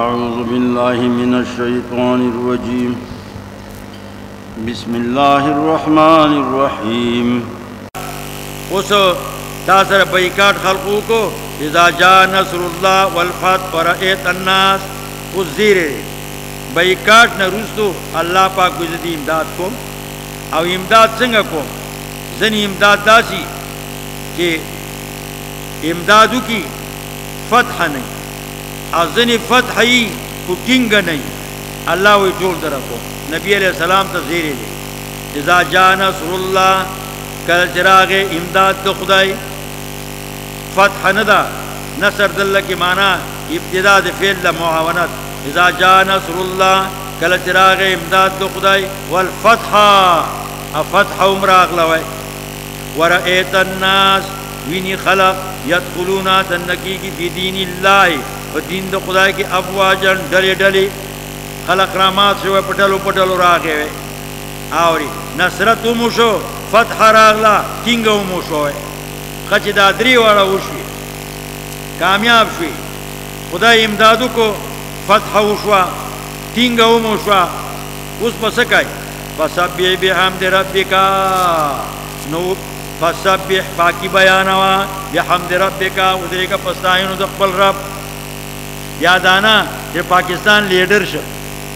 أعوذ بالله من الشيطان الرجيم. بسم الله الرحمن الرحيم. اس تاثر بیکاٹ خلقو کو، اذا جا نصر اللہ والفتح ورأیت الناس. اس زیر بیکاٹ نہ رسدو اللہ پاک گزدی امداد کو او امداد سنگا کو زنی امداد داسی کہ امدادو کی فتح نہیں ازنی فتح ہی کو کنگ نہیں۔ اللہ وی جوڑ در کو نبی علیہ السلام تا زیرے دے اذا جا نصر اللہ، کل چراغ امداد دو خدای۔ فتح ندا۔ نصر دلہ کی معنی ابتداء دے فیل دا معاونت۔ اذا جا نصر اللہ، کل چراغ امداد دو خدای۔ والفتح، فتح امراغ لوائے ورأیت الناس، وینی خلق یدخلونا تنکی کی فی دین اللہ۔ و دین دا خدا کی افواجن ڈلی ڈلی خلق رامات شو پٹلو پٹلو راگے وے آوری. نصرت امو شو فتح راغلا کنگ امو شو ہے خچ دادری والا وشوی کامیاب شوی خدا امدادو کو فتح وشوا کنگ امو شوا اس پسکائی فسبی بحمد ربکا نو فسبح پاکی بیانوا بحمد ربکا ادھے کا پستائنو دقبل رب. یادانا کہ پاکستان لیڈر شو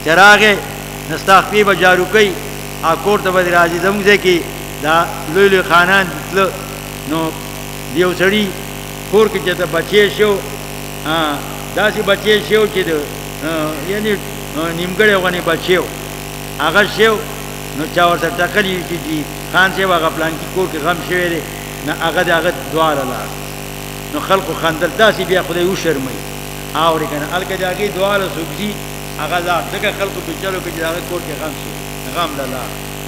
چراغے نستاخپی با جارو کئی آکور تا بدر آجی دمگ دے کی دا لوی لوی خانان تلو نو دیو سڑی کور کی چیتا بچے شو دا سی بچے شو چی دو یعنی نیمگڑے وانی بچے ہو. آغا شو، نو چاور سر تقلی چی جی خان سے واغا پلان کی کور کی غم شوئے دے نا آغا دے آغا دوار اللہ نو خلق و خاندل دا سی بیا خدای او شرمائی. آوری کنه. الکه جاگی دوال سوکسی اغا دا دکا خلق بچلو که جاگی کوٹ کے غم شو غم لالا.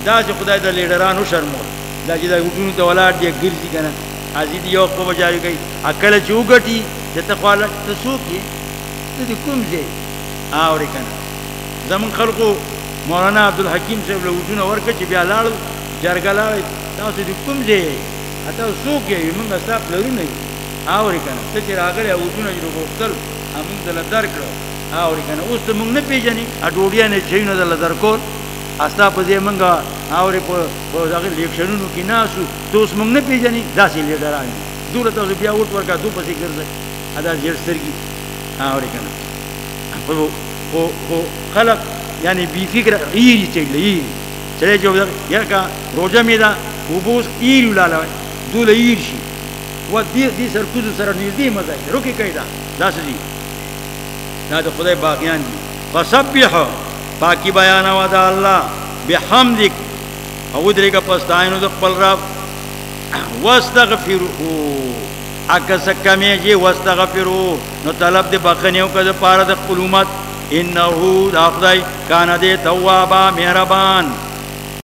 دا چه خدای دا لیڈرانو شرمول دا چه دا اٹھونو تا ولاد دیا گرزی کنه. ازی دی یوق پا جاری کئی اکل چه اگٹی چه تخوالا تسوکی تو دی کم زی آوری کنه. زمن خلقو مولانا عبدالحکیم صاحب لوٹونو ورکا چه بیا لارو جرگا لارو تاسو دی کم زی اتا سوکی من استا پلرو نئی آوری کنه. تچه راگل اوٹونو جرو گفتل امون دل در کړو. اوري کنه، اوس ته مونږ نه پیژنې ا نه چینو دل در کول. استا په دې مونږه اوري په په دغه لیکشنونو کې ناسو ته اوس مونږ نه پیژنې داسې لیډران دوره ته بیا وټ ورکا دو پسې ګرځي ادا زیر سترګي اوري کنه. په په په خلق یعنی بی فکر غیر چلی چلے جو یا کا روزه میدا وبوس ایرو لاله دوله ایر شي. و دې دې سر کوز سره نږدې مزه روکي کیدا داسې دي دا د خدای باقیان دي فسبح. پاکی بیان و دا اللہ. بحمدک. او درے کا پستائنو دا قبل رب. واستغفرو اکس کمی جی واستغفرو نو طلب دے بخنیو کا دا پارا دا قلومت. انہو دا خدای کانا دے توابا مہربان.